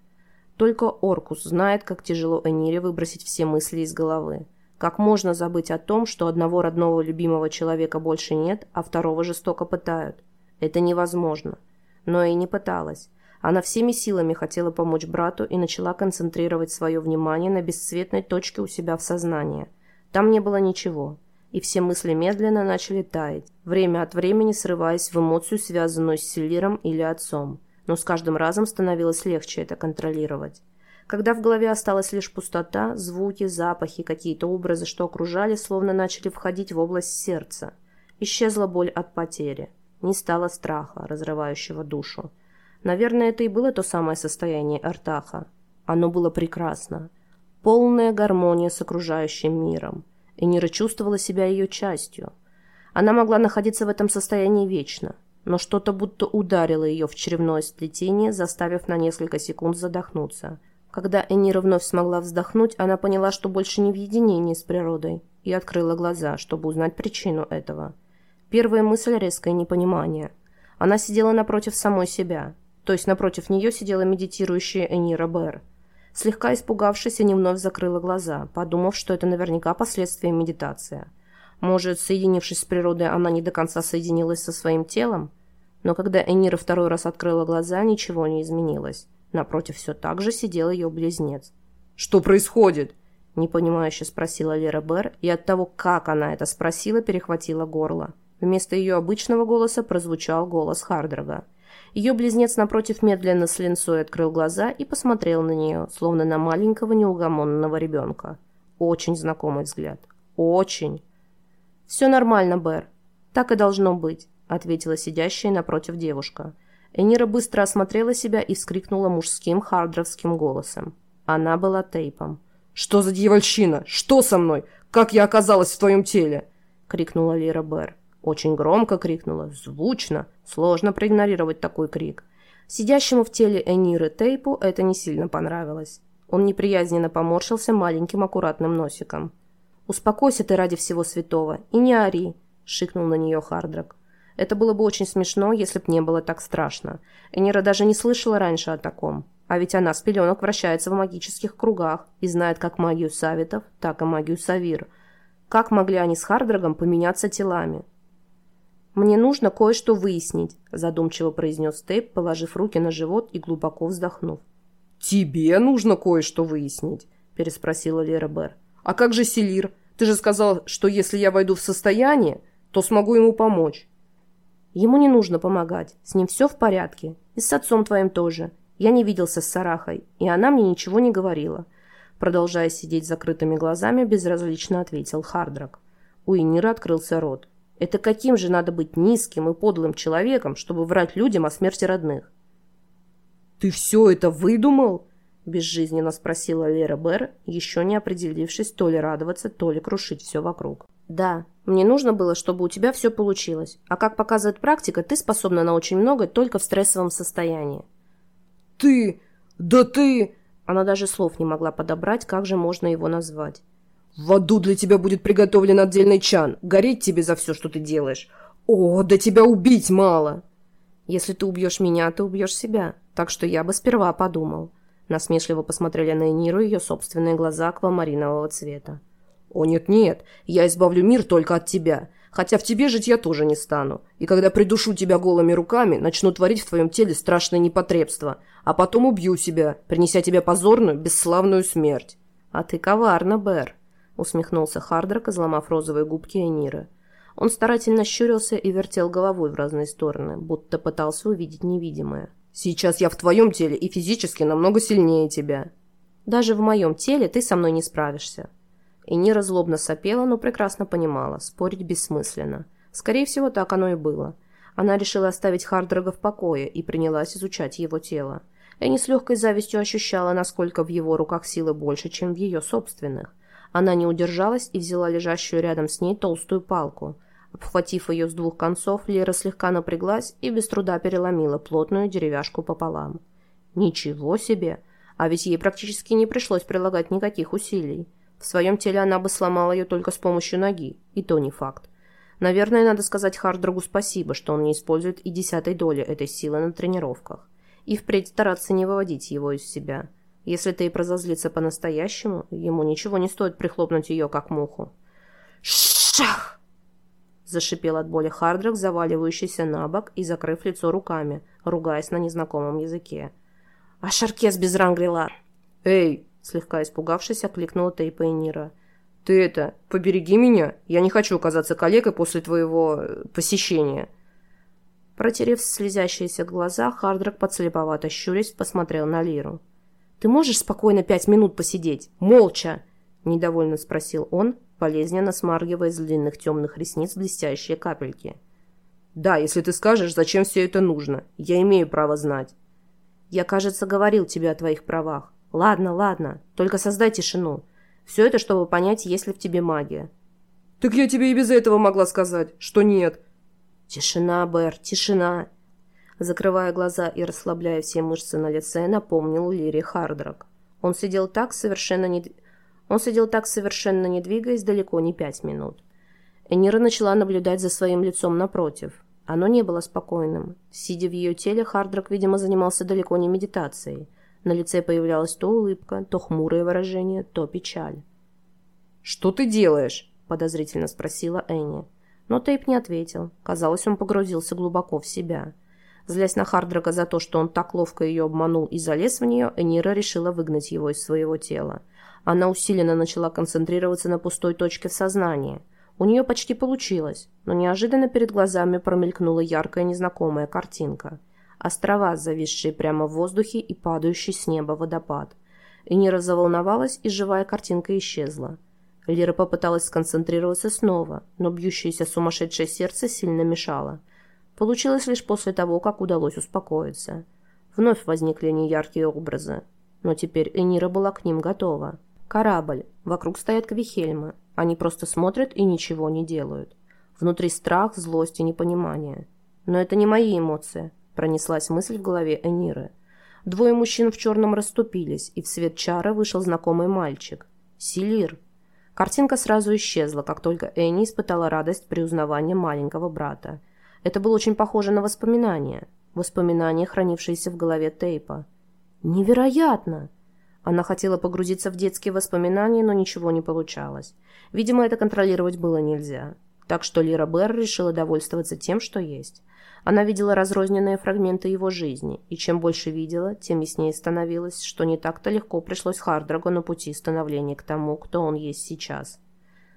Speaker 1: Только Оркус знает, как тяжело Энире выбросить все мысли из головы. Как можно забыть о том, что одного родного любимого человека больше нет, а второго жестоко пытают? Это невозможно. Но и не пыталась. Она всеми силами хотела помочь брату и начала концентрировать свое внимание на бесцветной точке у себя в сознании. Там не было ничего и все мысли медленно начали таять, время от времени срываясь в эмоцию, связанную с Селиром или отцом. Но с каждым разом становилось легче это контролировать. Когда в голове осталась лишь пустота, звуки, запахи, какие-то образы, что окружали, словно начали входить в область сердца. Исчезла боль от потери. Не стало страха, разрывающего душу. Наверное, это и было то самое состояние Артаха. Оно было прекрасно. Полная гармония с окружающим миром. Энира чувствовала себя ее частью. Она могла находиться в этом состоянии вечно, но что-то будто ударило ее в черевное сплетение, заставив на несколько секунд задохнуться. Когда Энира вновь смогла вздохнуть, она поняла, что больше не в единении с природой, и открыла глаза, чтобы узнать причину этого. Первая мысль – резкое непонимание. Она сидела напротив самой себя, то есть напротив нее сидела медитирующая Энира Бэр – Слегка испугавшись, они вновь закрыла глаза, подумав, что это наверняка последствия медитации. Может, соединившись с природой, она не до конца соединилась со своим телом? Но когда Энира второй раз открыла глаза, ничего не изменилось. Напротив все так же сидел ее близнец. «Что происходит?» – непонимающе спросила Лера Бер, и от того, как она это спросила, перехватила горло. Вместо ее обычного голоса прозвучал голос Хардрога. Ее близнец напротив медленно с линцой открыл глаза и посмотрел на нее, словно на маленького неугомонного ребенка. Очень знакомый взгляд. Очень. «Все нормально, Бэр. Так и должно быть», — ответила сидящая напротив девушка. Энира быстро осмотрела себя и вскрикнула мужским хардровским голосом. Она была тейпом. «Что за дьявольщина? Что со мной? Как я оказалась в твоем теле?» — крикнула Лира Бэр. Очень громко крикнула, звучно, сложно проигнорировать такой крик. Сидящему в теле Эниры Тейпу это не сильно понравилось. Он неприязненно поморщился маленьким аккуратным носиком. «Успокойся ты ради всего святого и не ори», — шикнул на нее Хардрак. Это было бы очень смешно, если б не было так страшно. Энира даже не слышала раньше о таком. А ведь она с пеленок вращается в магических кругах и знает как магию Савитов, так и магию Савир. Как могли они с Хардрагом поменяться телами? «Мне нужно кое-что выяснить», – задумчиво произнес Тейп, положив руки на живот и глубоко вздохнув. «Тебе нужно кое-что выяснить?» – переспросила Лера Бер. «А как же Селир? Ты же сказал, что если я войду в состояние, то смогу ему помочь». «Ему не нужно помогать. С ним все в порядке. И с отцом твоим тоже. Я не виделся с Сарахой, и она мне ничего не говорила». Продолжая сидеть с закрытыми глазами, безразлично ответил Хардрак. У Инира открылся рот. Это каким же надо быть низким и подлым человеком, чтобы врать людям о смерти родных? «Ты все это выдумал?» – безжизненно спросила Лера Бер, еще не определившись то ли радоваться, то ли крушить все вокруг. «Да, мне нужно было, чтобы у тебя все получилось. А как показывает практика, ты способна на очень многое только в стрессовом состоянии».
Speaker 2: «Ты! Да ты!»
Speaker 1: Она даже слов не могла подобрать, как же можно его назвать.
Speaker 2: «В аду для тебя будет приготовлен отдельный чан. Гореть тебе за все, что ты делаешь. О, да тебя убить мало!»
Speaker 1: «Если ты убьешь меня, ты убьешь себя. Так что я бы сперва подумал». Насмешливо посмотрели на Эниру ее собственные глаза аквамаринового цвета.
Speaker 2: «О, нет-нет, я избавлю мир только от тебя. Хотя в тебе жить я тоже не стану. И когда придушу тебя голыми руками, начну творить в твоем теле страшное непотребство, а потом убью себя, принеся тебе позорную, бесславную смерть».
Speaker 1: «А ты коварна, Бэр», — усмехнулся Хардрак, изломав розовые губки Эниры. Он старательно щурился и вертел головой в разные стороны, будто пытался увидеть невидимое.
Speaker 2: «Сейчас я в твоем теле и физически намного сильнее тебя».
Speaker 1: «Даже в моем теле ты со мной не справишься», и Нира злобно сопела, но прекрасно понимала, спорить бессмысленно. Скорее всего, так оно и было. Она решила оставить Хардрога в покое и принялась изучать его тело. Энни с легкой завистью ощущала, насколько в его руках силы больше, чем в ее собственных. Она не удержалась и взяла лежащую рядом с ней толстую палку. Обхватив ее с двух концов, Лера слегка напряглась и без труда переломила плотную деревяшку пополам. Ничего себе! А ведь ей практически не пришлось прилагать никаких усилий. В своем теле она бы сломала ее только с помощью ноги, и то не факт. Наверное, надо сказать Хардрогу спасибо, что он не использует и десятой доли этой силы на тренировках. И впредь стараться не выводить его из себя. Если ты и прозозлится по-настоящему, ему ничего не стоит прихлопнуть ее, как муху.
Speaker 2: «Шах!»
Speaker 1: Зашипел от боли Хардрог, заваливающийся на бок и закрыв лицо руками, ругаясь на незнакомом языке. «А Шаркес без рангрила!»
Speaker 2: «Эй, Слегка испугавшись, окликнула Тейпа и Нира. «Ты это, побереги меня. Я не хочу оказаться коллегой после твоего... Э, посещения».
Speaker 1: Протерев слезящиеся глаза, Хардрак, подслеповато щурясь, посмотрел на Лиру. «Ты можешь спокойно пять минут посидеть? Молча!» – недовольно спросил он, болезненно смаргивая из длинных темных ресниц блестящие капельки.
Speaker 2: «Да, если ты скажешь, зачем все это нужно. Я имею право знать».
Speaker 1: «Я, кажется, говорил тебе о твоих правах. «Ладно, ладно, только создай тишину. Все это, чтобы понять, есть ли в тебе магия».
Speaker 2: «Так я тебе и без этого могла сказать, что нет».
Speaker 1: «Тишина, Бэр, тишина!» Закрывая глаза и расслабляя все мышцы на лице, напомнил Лири Хардрак. Он сидел так, совершенно не... Он сидел так, совершенно не двигаясь, далеко не пять минут. Энира начала наблюдать за своим лицом напротив. Оно не было спокойным. Сидя в ее теле, Хардрак, видимо, занимался далеко не медитацией. На лице появлялась то улыбка, то хмурое выражение, то печаль.
Speaker 2: «Что ты делаешь?»
Speaker 1: – подозрительно спросила Энни. Но Тейп не ответил. Казалось, он погрузился глубоко в себя. Злясь на Хардрага за то, что он так ловко ее обманул и залез в нее, Энира решила выгнать его из своего тела. Она усиленно начала концентрироваться на пустой точке в сознании. У нее почти получилось, но неожиданно перед глазами промелькнула яркая незнакомая картинка – острова, зависшие прямо в воздухе и падающий с неба водопад. Энира заволновалась, и живая картинка исчезла. Лира попыталась сконцентрироваться снова, но бьющееся сумасшедшее сердце сильно мешало. Получилось лишь после того, как удалось успокоиться. Вновь возникли неяркие образы, но теперь Энира была к ним готова. Корабль, вокруг стоят квихельмы, они просто смотрят и ничего не делают. Внутри страх, злость и непонимание. Но это не мои эмоции. Пронеслась мысль в голове Эниры. Двое мужчин в черном расступились, и в свет чара вышел знакомый мальчик. Силир. Картинка сразу исчезла, как только Энни испытала радость при узнавании маленького брата. Это было очень похоже на воспоминания. Воспоминания, хранившиеся в голове Тейпа. «Невероятно!» Она хотела погрузиться в детские воспоминания, но ничего не получалось. Видимо, это контролировать было нельзя. Так что Лира Берр решила довольствоваться тем, что есть. Она видела разрозненные фрагменты его жизни, и чем больше видела, тем яснее становилось, что не так-то легко пришлось Хардрагу на пути становления к тому, кто он есть сейчас.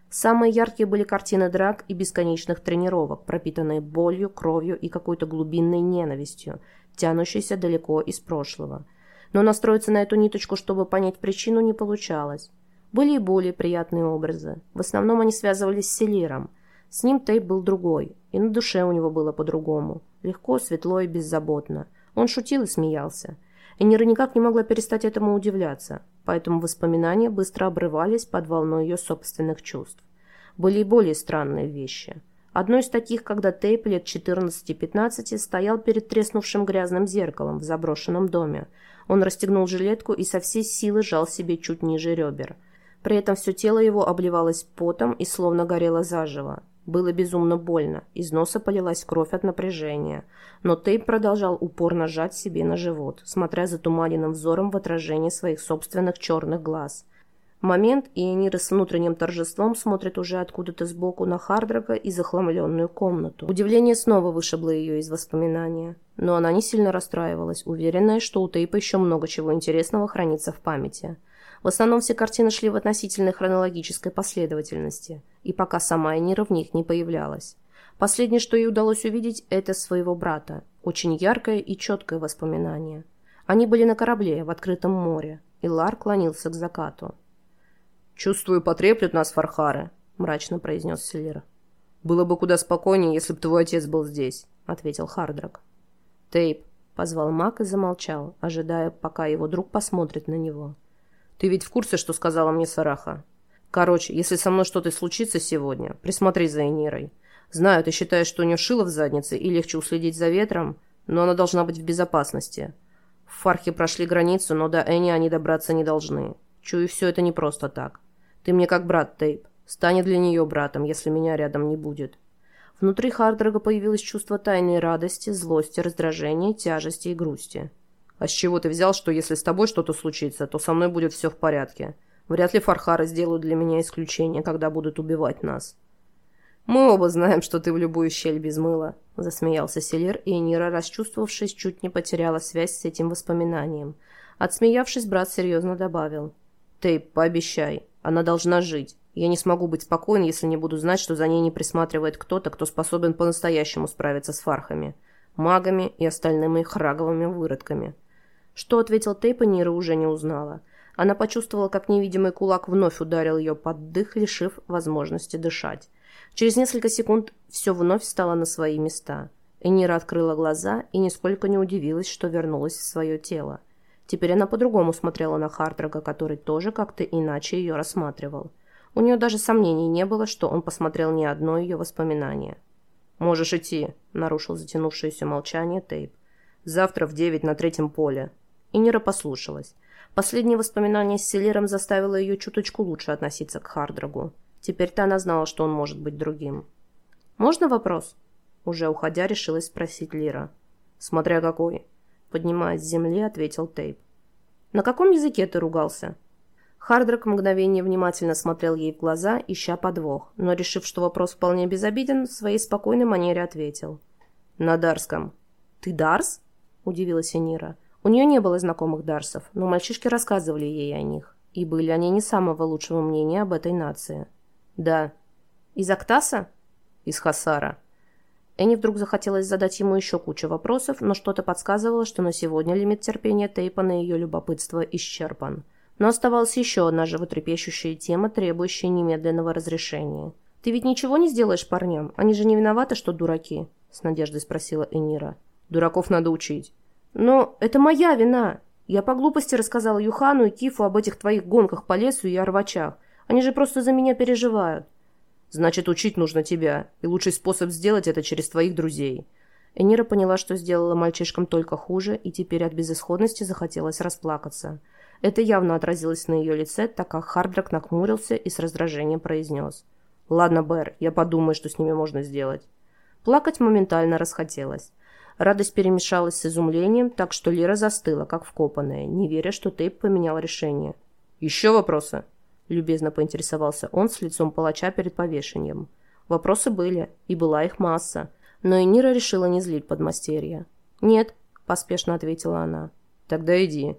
Speaker 1: Самые яркие были картины драк и бесконечных тренировок, пропитанные болью, кровью и какой-то глубинной ненавистью, тянущейся далеко из прошлого. Но настроиться на эту ниточку, чтобы понять причину, не получалось. Были и более приятные образы. В основном они связывались с Селиром. С ним Тейп был другой, и на душе у него было по-другому. Легко, светло и беззаботно. Он шутил и смеялся. Энира никак не могла перестать этому удивляться, поэтому воспоминания быстро обрывались под волной ее собственных чувств. Были и более странные вещи. Одно из таких, когда Тейп лет 14-15 стоял перед треснувшим грязным зеркалом в заброшенном доме. Он расстегнул жилетку и со всей силы жал себе чуть ниже ребер. При этом все тело его обливалось потом и словно горело заживо. Было безумно больно, из носа полилась кровь от напряжения. Но Тейп продолжал упорно жать себе на живот, смотря затуманенным взором в отражение своих собственных черных глаз. Момент, и Энира с внутренним торжеством смотрит уже откуда-то сбоку на Хардрага и захламленную комнату. Удивление снова вышибло ее из воспоминания. Но она не сильно расстраивалась, уверенная, что у Тейпа еще много чего интересного хранится в памяти. В основном все картины шли в относительной хронологической последовательности, и пока сама Энира в них не появлялась. Последнее, что ей удалось увидеть, это своего брата. Очень яркое и четкое воспоминание. Они были на корабле в открытом море, и Лар клонился к закату.
Speaker 2: «Чувствую, потреплют нас фархары», — мрачно произнес Селира. «Было бы куда спокойнее, если бы твой отец был здесь», — ответил Хардрак.
Speaker 1: «Тейп», — позвал Мак и замолчал, ожидая, пока его друг посмотрит на него.
Speaker 2: Ты ведь в курсе, что сказала мне Сараха? Короче, если со мной что-то случится сегодня, присмотри за Энирой. Знаю, ты считаешь, что у нее шило в заднице и легче уследить за ветром, но она должна быть в безопасности. В Фархе прошли границу, но до Эни они добраться не должны. Чую, все это не просто так. Ты мне как брат, Тейп. Станет для нее братом, если меня рядом не будет.
Speaker 1: Внутри Хардрога появилось чувство тайной радости, злости, раздражения, тяжести и грусти.
Speaker 2: А с чего ты взял, что если с тобой что-то случится, то со мной будет все в порядке? Вряд ли Фархары сделают для меня исключение, когда будут убивать нас.
Speaker 1: «Мы оба знаем, что ты в любую щель без мыла», — засмеялся Селер, и Нира, расчувствовавшись, чуть не потеряла связь с этим воспоминанием. Отсмеявшись, брат серьезно добавил.
Speaker 2: «Ты пообещай, она должна жить. Я не смогу быть спокоен, если не буду знать, что за ней не присматривает кто-то, кто способен по-настоящему справиться с фархами, магами и остальными храговыми выродками».
Speaker 1: Что ответил Тейпа, Нира уже не узнала. Она почувствовала, как невидимый кулак вновь ударил ее под дых, лишив возможности дышать. Через несколько секунд все вновь стало на свои места. Энира открыла глаза и нисколько не удивилась, что вернулась в свое тело. Теперь она по-другому смотрела на Хартрага, который тоже как-то иначе ее рассматривал. У нее даже сомнений не было, что он посмотрел ни одно ее воспоминание.
Speaker 2: «Можешь идти», — нарушил затянувшееся молчание Тейп. «Завтра в девять на третьем поле.
Speaker 1: И Нира послушалась. Последнее воспоминание с Селером заставило ее чуточку лучше относиться к Хардрагу. Теперь-то она знала, что он может быть другим. «Можно вопрос?» Уже уходя, решилась спросить Лира.
Speaker 2: «Смотря какой».
Speaker 1: Поднимаясь с земли, ответил Тейп. «На каком языке ты ругался?» Хардрак мгновение внимательно смотрел ей в глаза, ища подвох, но, решив, что вопрос вполне безобиден, в своей спокойной манере ответил.
Speaker 2: «На Дарском».
Speaker 1: «Ты Дарс?» – удивилась Энира. У нее не было знакомых дарсов, но мальчишки рассказывали ей о них, и были они не самого лучшего мнения об этой нации.
Speaker 2: «Да».
Speaker 1: «Из Актаса?»
Speaker 2: «Из Хасара».
Speaker 1: Энни вдруг захотелось задать ему еще кучу вопросов, но что-то подсказывало, что на сегодня лимит терпения Тейпа на ее любопытство исчерпан. Но оставалась еще одна животрепещущая тема, требующая немедленного разрешения. «Ты ведь ничего не сделаешь парням? Они же не виноваты, что дураки?» – с надеждой спросила Энира.
Speaker 2: «Дураков надо учить».
Speaker 1: Но это моя вина. Я по глупости рассказала Юхану и Кифу об этих твоих гонках по лесу и орвачах. Они же просто за меня переживают.
Speaker 2: Значит, учить нужно тебя, и лучший способ сделать это через твоих друзей.
Speaker 1: Энира поняла, что сделала мальчишкам только хуже, и теперь от безысходности захотелось расплакаться. Это явно отразилось на ее лице, так как Хардрак нахмурился и с раздражением произнес.
Speaker 2: «Ладно, Бэр, я подумаю, что с ними можно сделать».
Speaker 1: Плакать моментально расхотелось. Радость перемешалась с изумлением, так что Лира застыла, как вкопанная, не веря, что Тейп поменял решение.
Speaker 2: «Еще вопросы?»
Speaker 1: – любезно поинтересовался он с лицом палача перед повешением. Вопросы были, и была их масса, но и Нира решила не злить подмастерья. «Нет», – поспешно ответила она.
Speaker 2: «Тогда иди».